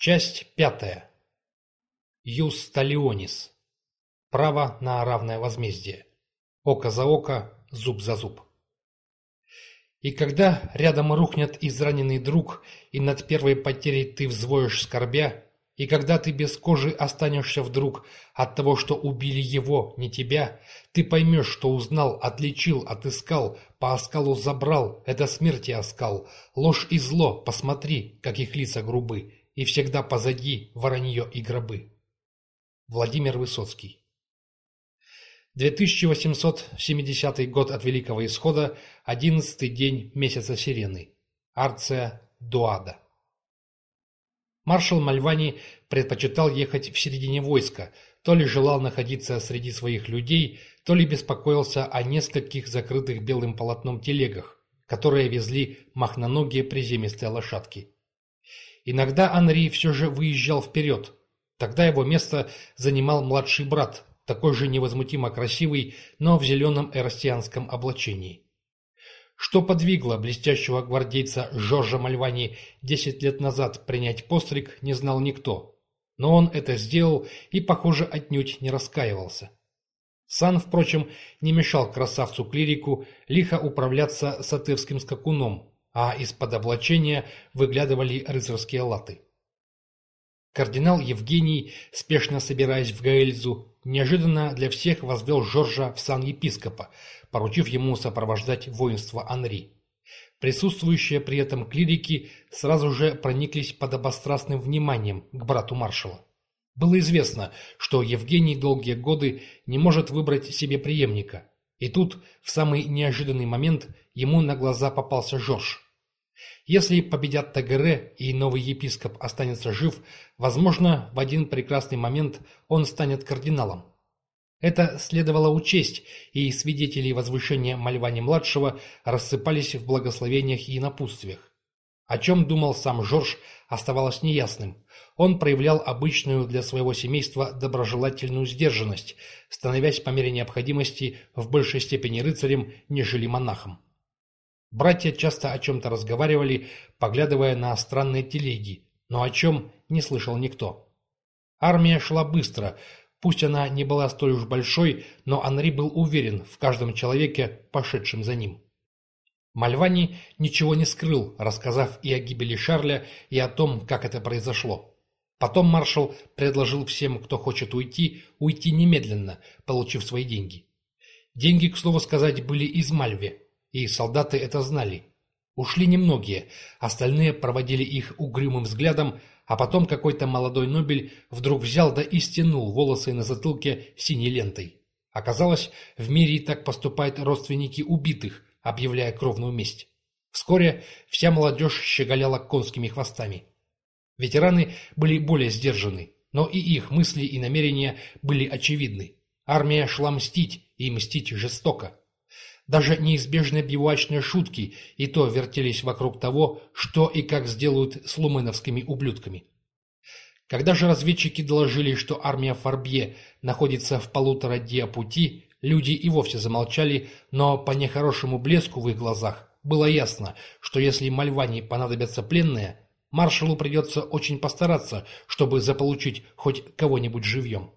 Часть пятая. Юс талионис. Право на равное возмездие. Око за око, зуб за зуб. И когда рядом рухнет израненный друг, и над первой потерей ты взвоишь скорбя, и когда ты без кожи останешься вдруг от того, что убили его, не тебя, ты поймешь, что узнал, отличил, отыскал, по оскалу забрал, это смерти оскал, ложь и зло, посмотри, как их лица грубы, и всегда позади воронье и гробы. Владимир Высоцкий 2870 год от Великого Исхода, одиннадцатый день месяца Сирены. Арция Дуада. Маршал Мальвани предпочитал ехать в середине войска, то ли желал находиться среди своих людей, то ли беспокоился о нескольких закрытых белым полотном телегах, которые везли махноногие приземистые лошадки. Иногда Анри все же выезжал вперед. Тогда его место занимал младший брат, такой же невозмутимо красивый, но в зеленом эрстианском облачении. Что подвигло блестящего гвардейца Жоржа Мальвани десять лет назад принять постриг, не знал никто. Но он это сделал и, похоже, отнюдь не раскаивался. Сан, впрочем, не мешал красавцу-клирику лихо управляться сатырским скакуном, а из-под облачения выглядывали рыцарские латы. Кардинал Евгений, спешно собираясь в Гаэльзу, неожиданно для всех возвел Жоржа в сан епископа, поручив ему сопровождать воинство Анри. Присутствующие при этом клирики сразу же прониклись подобострастным вниманием к брату маршала. Было известно, что Евгений долгие годы не может выбрать себе преемника, и тут, в самый неожиданный момент, ему на глаза попался Жорж. Если победят Тагере и новый епископ останется жив, возможно, в один прекрасный момент он станет кардиналом. Это следовало учесть, и свидетели возвышения Мальвани-младшего рассыпались в благословениях и напутствиях. О чем думал сам Жорж, оставалось неясным. Он проявлял обычную для своего семейства доброжелательную сдержанность, становясь по мере необходимости в большей степени рыцарем, нежели монахом. Братья часто о чем-то разговаривали, поглядывая на странные телеги, но о чем не слышал никто. Армия шла быстро, пусть она не была столь уж большой, но Анри был уверен в каждом человеке, пошедшем за ним. Мальвани ничего не скрыл, рассказав и о гибели Шарля, и о том, как это произошло. Потом маршал предложил всем, кто хочет уйти, уйти немедленно, получив свои деньги. Деньги, к слову сказать, были из Мальве, и солдаты это знали. Ушли немногие, остальные проводили их угрюмым взглядом, а потом какой-то молодой Нобель вдруг взял да и стянул волосы на затылке синей лентой. Оказалось, в мире так поступают родственники убитых, объявляя кровную месть. Вскоре вся молодежь щеголяла конскими хвостами. Ветераны были более сдержаны, но и их мысли и намерения были очевидны. Армия шла мстить, и мстить жестоко. Даже неизбежные бивуачные шутки и то вертелись вокруг того, что и как сделают с лумыновскими ублюдками. Когда же разведчики доложили, что армия Фарбье находится в полутора диа пути, люди и вовсе замолчали, но по нехорошему блеску в их глазах было ясно, что если Мальвани понадобятся пленные, маршалу придется очень постараться, чтобы заполучить хоть кого-нибудь живьем.